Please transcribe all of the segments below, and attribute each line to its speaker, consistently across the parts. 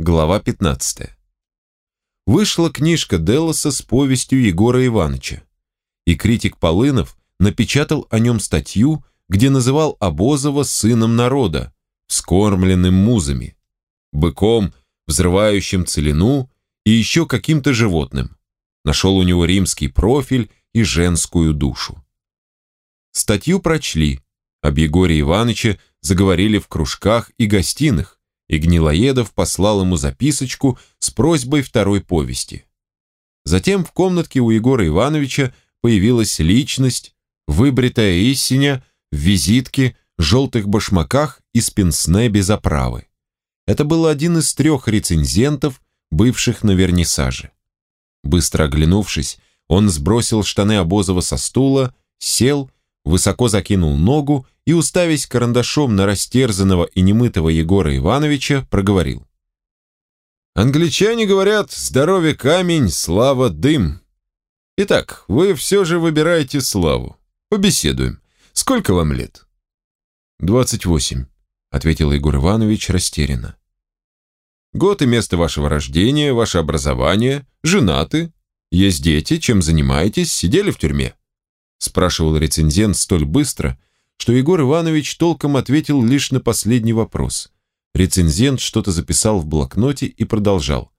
Speaker 1: глава 15. Вышла книжка Делоса с повестью Егора Ивановича, и критик Полынов напечатал о нем статью, где называл Обозова сыном народа, скормленным музами, быком, взрывающим целину и еще каким-то животным. Нашел у него римский профиль и женскую душу. Статью прочли, об Егоре Ивановиче заговорили в кружках и гостиных, и Гнилоедов послал ему записочку с просьбой второй повести. Затем в комнатке у Егора Ивановича появилась личность, выбритая истиня, в визитке, желтых башмаках и с пенсне без оправы. Это был один из трех рецензентов, бывших на вернисаже. Быстро оглянувшись, он сбросил штаны Обозова со стула, сел, высоко закинул ногу и, уставясь карандашом на растерзанного и немытого Егора Ивановича, проговорил. «Англичане говорят, здоровье камень, слава дым. Итак, вы все же выбираете славу. Побеседуем. Сколько вам лет?» «Двадцать восемь», — ответил Егор Иванович растерянно. «Год и место вашего рождения, ваше образование, женаты, есть дети, чем занимаетесь, сидели в тюрьме?» Спрашивал рецензент столь быстро, что Егор Иванович толком ответил лишь на последний вопрос. Рецензент что-то записал в блокноте и продолжал.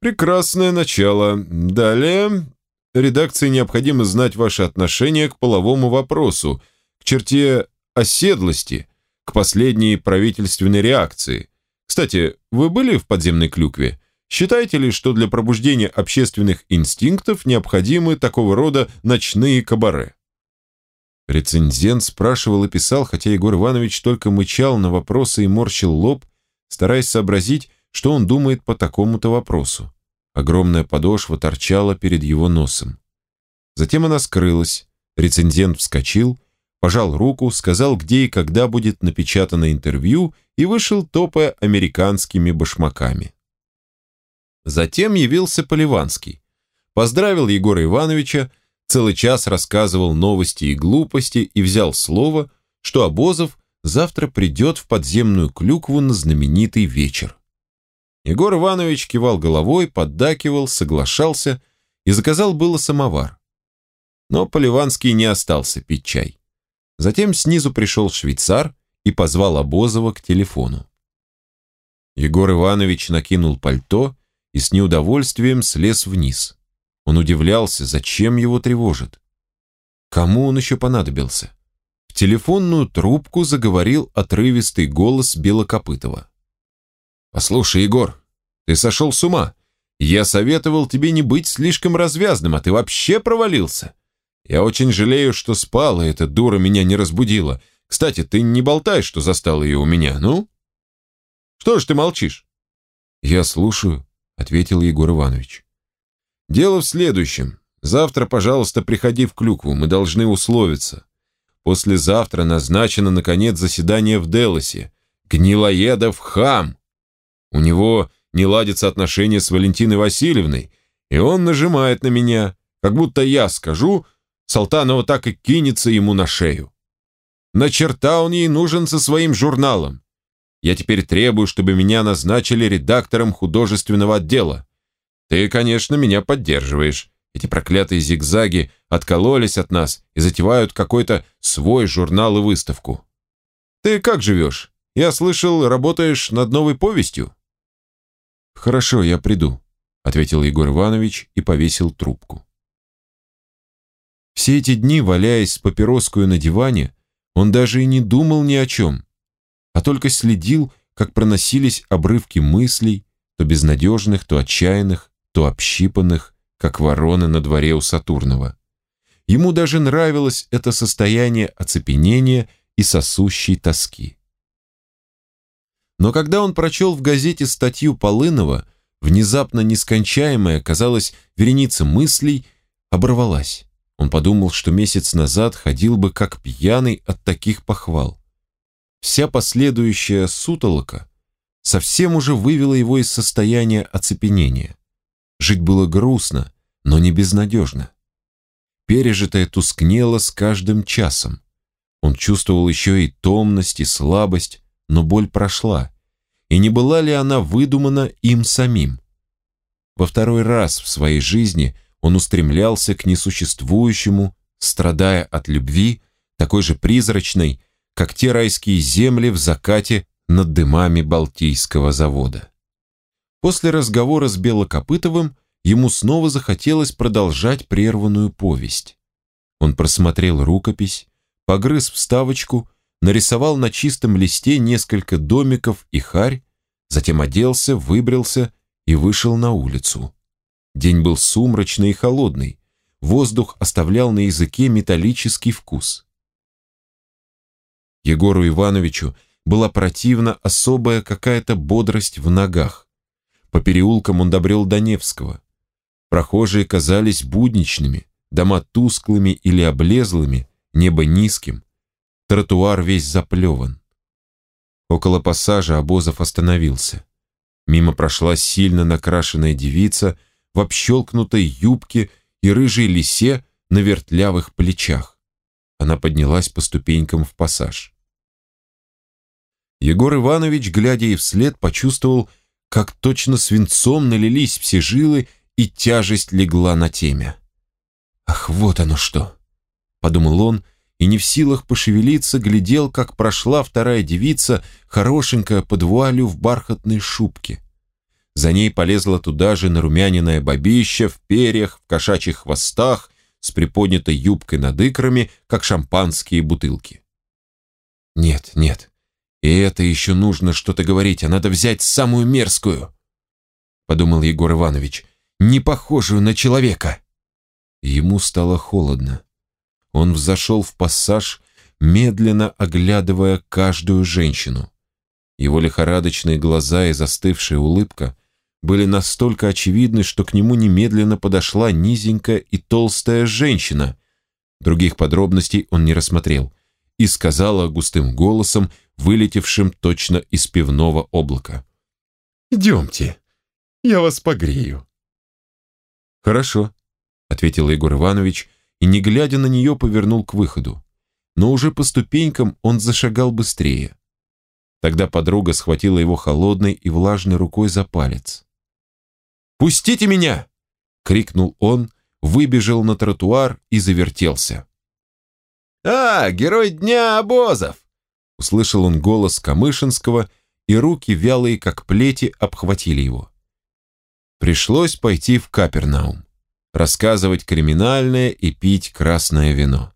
Speaker 1: «Прекрасное начало. Далее. Редакции необходимо знать ваше отношение к половому вопросу, к черте оседлости, к последней правительственной реакции. Кстати, вы были в подземной клюкве? Считаете ли, что для пробуждения общественных инстинктов необходимы такого рода ночные кабаре? Рецензент спрашивал и писал, хотя Егор Иванович только мычал на вопросы и морщил лоб, стараясь сообразить, что он думает по такому-то вопросу. Огромная подошва торчала перед его носом. Затем она скрылась, рецензент вскочил, пожал руку, сказал, где и когда будет напечатано интервью и вышел, топая американскими башмаками. Затем явился Поливанский. Поздравил Егора Ивановича, целый час рассказывал новости и глупости и взял слово, что Обозов завтра придет в подземную клюкву на знаменитый вечер. Егор Иванович кивал головой, поддакивал, соглашался и заказал было самовар. Но Поливанский не остался пить чай. Затем снизу пришел швейцар и позвал Обозова к телефону. Егор Иванович накинул пальто и с неудовольствием слез вниз. Он удивлялся, зачем его тревожит. Кому он еще понадобился? В телефонную трубку заговорил отрывистый голос Белокопытова. «Послушай, Егор, ты сошел с ума. Я советовал тебе не быть слишком развязным, а ты вообще провалился. Я очень жалею, что спала, эта дура меня не разбудила. Кстати, ты не болтай, что застал ее у меня, ну? Что ж ты молчишь?» «Я слушаю», ответил Егор Иванович. Дело в следующем. Завтра, пожалуйста, приходи в Клюкву, мы должны условиться. Послезавтра назначено, наконец, заседание в Делосе. Гнилоедов хам. У него не ладятся отношения с Валентиной Васильевной, и он нажимает на меня, как будто я скажу, Салтанова так и кинется ему на шею. На черта он ей нужен со своим журналом. Я теперь требую, чтобы меня назначили редактором художественного отдела. Ты, конечно, меня поддерживаешь. Эти проклятые зигзаги откололись от нас и затевают какой-то свой журнал и выставку. Ты как живешь? Я слышал, работаешь над новой повестью. Хорошо, я приду, ответил Егор Иванович и повесил трубку. Все эти дни, валяясь с папироскою на диване, он даже и не думал ни о чем а только следил, как проносились обрывки мыслей, то безнадежных, то отчаянных, то общипанных, как вороны на дворе у Сатурнова. Ему даже нравилось это состояние оцепенения и сосущей тоски. Но когда он прочел в газете статью Полынова, внезапно нескончаемая, казалось, вереница мыслей оборвалась. Он подумал, что месяц назад ходил бы как пьяный от таких похвал. Вся последующая сутолока совсем уже вывела его из состояния оцепенения. Жить было грустно, но не безнадежно. Пережитое тускнело с каждым часом. Он чувствовал еще и томность, и слабость, но боль прошла, и не была ли она выдумана им самим. Во второй раз в своей жизни он устремлялся к несуществующему, страдая от любви, такой же призрачной, как те райские земли в закате над дымами Балтийского завода. После разговора с Белокопытовым ему снова захотелось продолжать прерванную повесть. Он просмотрел рукопись, погрыз вставочку, нарисовал на чистом листе несколько домиков и харь, затем оделся, выбрился и вышел на улицу. День был сумрачный и холодный, воздух оставлял на языке металлический вкус. Егору Ивановичу была противна особая какая-то бодрость в ногах. По переулкам он добрел до Невского. Прохожие казались будничными, дома тусклыми или облезлыми, небо низким, тротуар весь заплеван. Около пассажа Обозов остановился. Мимо прошла сильно накрашенная девица в общелкнутой юбке и рыжей лисе на вертлявых плечах. Она поднялась по ступенькам в пассаж. Егор Иванович, глядя ей вслед, почувствовал, как точно свинцом налились все жилы и тяжесть легла на темя. «Ах, вот оно что!» — подумал он, и не в силах пошевелиться, глядел, как прошла вторая девица, хорошенькая под вуалью в бархатной шубке. За ней полезла туда же нарумяненная бабища в перьях, в кошачьих хвостах, с приподнятой юбкой над икрами, как шампанские бутылки. «Нет, нет, и это еще нужно что-то говорить, а надо взять самую мерзкую», подумал Егор Иванович, не похожую на человека. Ему стало холодно. Он взошел в пассаж, медленно оглядывая каждую женщину. Его лихорадочные глаза и застывшая улыбка были настолько очевидны, что к нему немедленно подошла низенькая и толстая женщина. Других подробностей он не рассмотрел и сказала густым голосом, вылетевшим точно из пивного облака. «Идемте, я вас погрею». «Хорошо», — ответил Егор Иванович и, не глядя на нее, повернул к выходу. Но уже по ступенькам он зашагал быстрее. Тогда подруга схватила его холодной и влажной рукой за палец. «Пустите меня!» — крикнул он, выбежал на тротуар и завертелся.
Speaker 2: «А, герой дня обозов!»
Speaker 1: Услышал он голос Камышинского, и руки, вялые как плети, обхватили его. Пришлось пойти в Капернаум рассказывать криминальное и пить красное вино.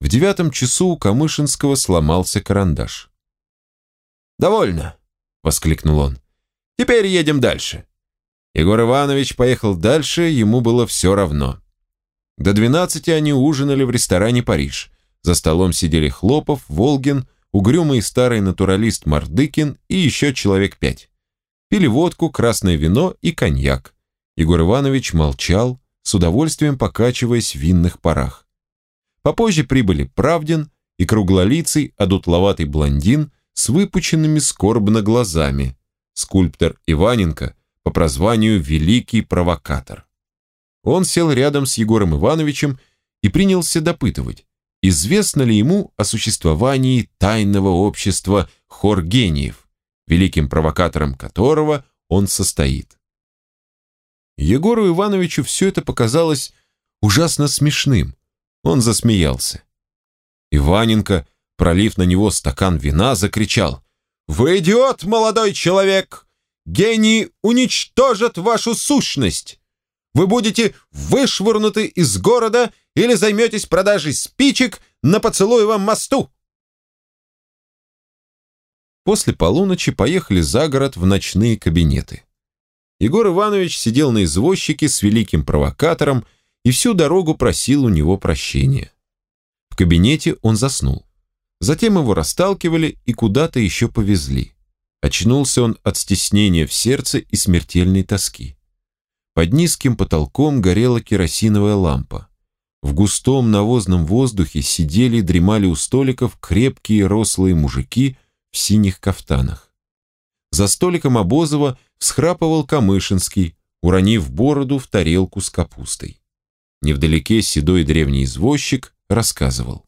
Speaker 1: В девятом часу у Камышинского сломался карандаш.
Speaker 2: «Довольно!» — воскликнул он. «Теперь едем дальше».
Speaker 1: Егор Иванович поехал дальше, ему было все равно. До двенадцати они ужинали в ресторане «Париж». За столом сидели Хлопов, Волгин, угрюмый старый натуралист Мардыкин и еще человек пять. Пили водку, красное вино и коньяк. Егор Иванович молчал, с удовольствием покачиваясь в винных парах. Попозже прибыли Правдин и круглолицый, одутловатый блондин с выпученными скорбно глазами, скульптор Иваненко по прозванию «Великий провокатор». Он сел рядом с Егором Ивановичем и принялся допытывать, известно ли ему о существовании тайного общества хор гениев, великим провокатором которого он состоит. Егору Ивановичу все это показалось ужасно смешным. Он засмеялся. Иваненко, пролив на него стакан вина, закричал. «Вы идиот, молодой человек! Гении уничтожат вашу сущность! Вы будете вышвырнуты из города или займетесь продажей спичек на поцелуевом мосту!» После полуночи поехали за город в ночные кабинеты. Егор Иванович сидел на извозчике с великим провокатором и всю дорогу просил у него прощения. В кабинете он заснул. Затем его расталкивали и куда-то еще повезли. Очнулся он от стеснения в сердце и смертельной тоски. Под низким потолком горела керосиновая лампа. В густом навозном воздухе сидели и дремали у столиков крепкие рослые мужики в синих кафтанах. За столиком Обозова всхрапывал Камышинский, уронив бороду в тарелку с капустой. Невдалеке седой древний извозчик рассказывал.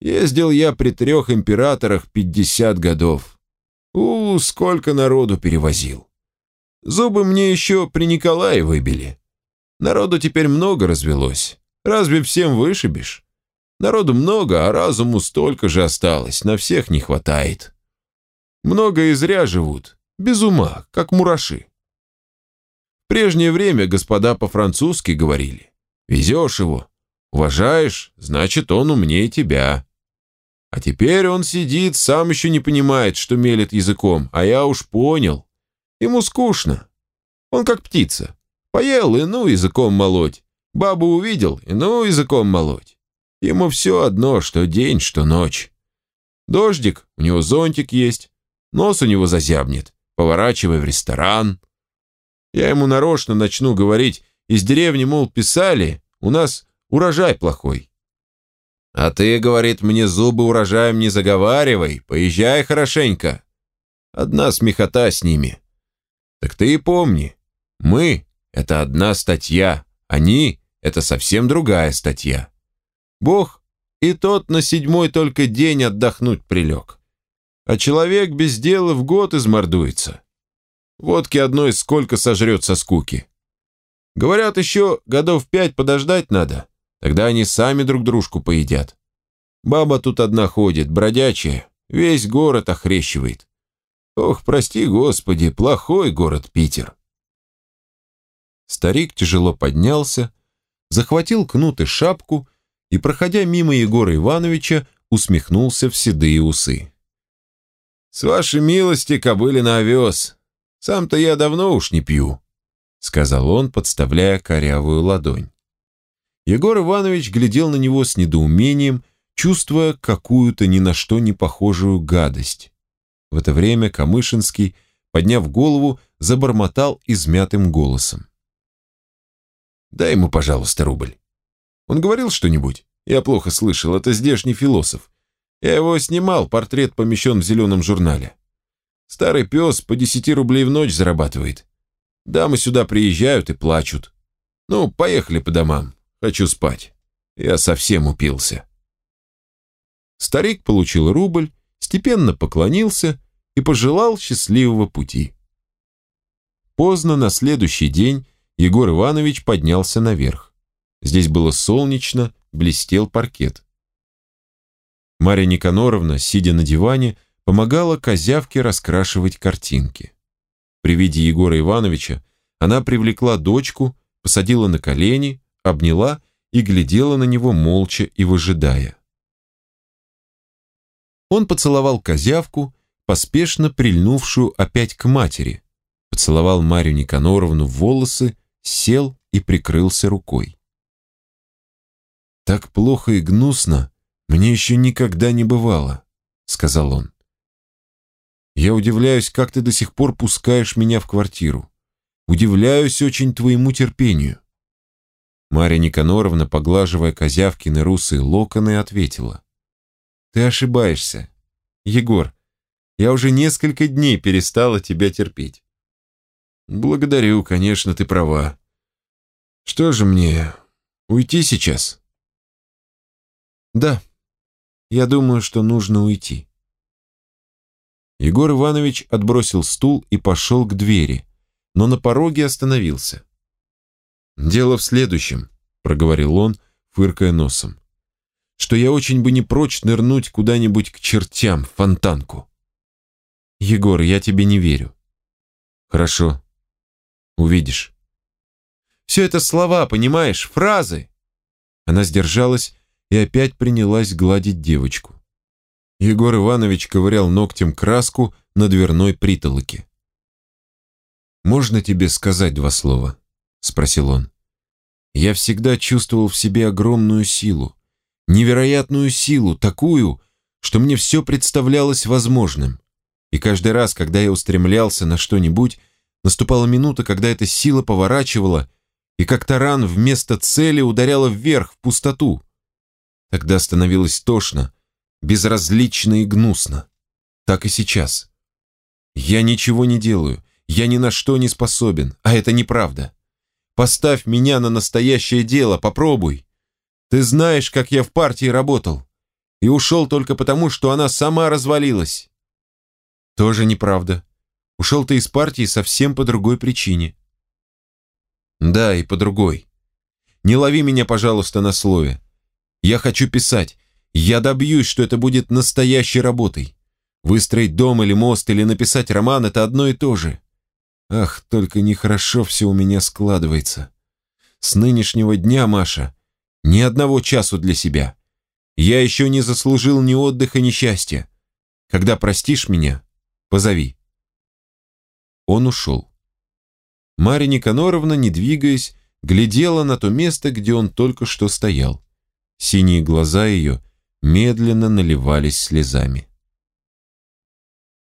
Speaker 1: «Ездил я при трех императорах пятьдесят годов.
Speaker 2: У, сколько народу перевозил. Зубы мне еще при Николае выбили. Народу теперь много развелось. Разве всем вышибешь? Народу много, а разуму столько же осталось, на всех не хватает. Много и зря живут, без ума, как мураши. В прежнее время господа по-французски говорили. Везешь его, уважаешь, значит, он умнее тебя. А теперь он сидит, сам еще не понимает, что мелет языком, а я уж понял. Ему скучно. Он как птица. Поел и ну языком молоть. Бабу увидел и ну языком молоть. Ему все одно, что день, что ночь. Дождик, у него зонтик есть, нос у него зазябнет, поворачивай в ресторан. Я ему нарочно начну говорить, из деревни, мол, писали, у нас урожай плохой. А ты, говорит, мне зубы урожаем не заговаривай, поезжай хорошенько. Одна смехота с ними. Так ты и помни, мы — это одна статья, они — это совсем другая статья. Бог и тот на седьмой только день отдохнуть прилег. А человек без дела в год измордуется. Водки одной сколько сожрет со скуки. Говорят, еще годов пять подождать надо, тогда они сами друг дружку поедят. Баба тут одна ходит, бродячая, весь город охрещивает. Ох, прости, Господи, плохой город Питер. Старик тяжело поднялся, захватил кнут и шапку и, проходя мимо Егора Ивановича, усмехнулся в седые усы. «С вашей милости, кобыли на овес. Сам-то я давно уж не пью», — сказал он, подставляя корявую ладонь. Егор Иванович глядел на него с недоумением, чувствуя какую-то ни на что не похожую гадость. В это время Камышинский, подняв голову, забормотал измятым голосом. «Дай ему, пожалуйста, рубль». Он говорил что-нибудь? Я плохо слышал, это здешний философ. Я его снимал, портрет помещен в зеленом журнале. Старый пес по десяти рублей в ночь зарабатывает. Дамы сюда приезжают и плачут. Ну, поехали по домам. Хочу спать. Я совсем упился. Старик получил рубль, степенно поклонился и пожелал счастливого пути. Поздно на следующий день Егор Иванович поднялся наверх. Здесь было солнечно, блестел паркет. Марья Никаноровна, сидя на диване, помогала козявке раскрашивать картинки. При виде Егора Ивановича она привлекла дочку, посадила на колени, обняла и глядела на него молча и выжидая. Он поцеловал козявку, поспешно прильнувшую опять к матери, поцеловал Марью Никаноровну в волосы, сел и прикрылся рукой. «Так плохо и гнусно мне еще никогда не бывало», — сказал он. «Я удивляюсь, как ты до сих пор пускаешь меня в квартиру. Удивляюсь очень твоему терпению». Марья Никаноровна, поглаживая Козявкины русые локоны, ответила. «Ты ошибаешься. Егор, я уже несколько дней перестала тебя терпеть». «Благодарю, конечно, ты права. Что же мне, уйти сейчас?» Да, я думаю, что нужно уйти. Егор Иванович отбросил стул и пошел к двери, но на пороге остановился. «Дело в следующем», — проговорил он, фыркая носом, «что я очень бы не прочь нырнуть куда-нибудь к чертям, в фонтанку». «Егор, я тебе не верю». «Хорошо. Увидишь». «Все это слова, понимаешь, фразы». Она сдержалась и опять принялась гладить девочку. Егор Иванович ковырял ногтем краску на дверной притолоке. «Можно тебе сказать два слова?» — спросил он. «Я всегда чувствовал в себе огромную силу, невероятную силу, такую, что мне все представлялось возможным. И каждый раз, когда я устремлялся на что-нибудь, наступала минута, когда эта сила поворачивала и как таран вместо цели ударяла вверх, в пустоту. Тогда становилось тошно, безразлично и гнусно. Так и сейчас. Я ничего не делаю, я ни на что не способен, а это неправда. Поставь меня на настоящее дело, попробуй. Ты знаешь, как я в партии работал. И ушел только потому, что она сама развалилась.
Speaker 1: Тоже неправда. Ушел ты из партии совсем по другой причине. Да, и по другой. Не лови меня, пожалуйста, на слове. Я хочу писать. Я добьюсь, что это будет настоящей работой. Выстроить дом или мост, или написать роман – это одно и то же. Ах, только нехорошо все у меня складывается. С нынешнего дня, Маша, ни одного часу для себя. Я еще не заслужил ни отдыха, ни счастья. Когда простишь меня, позови. Он ушел. Марья Никаноровна, не двигаясь, глядела на то место, где он только что стоял. Синие глаза ее медленно наливались слезами.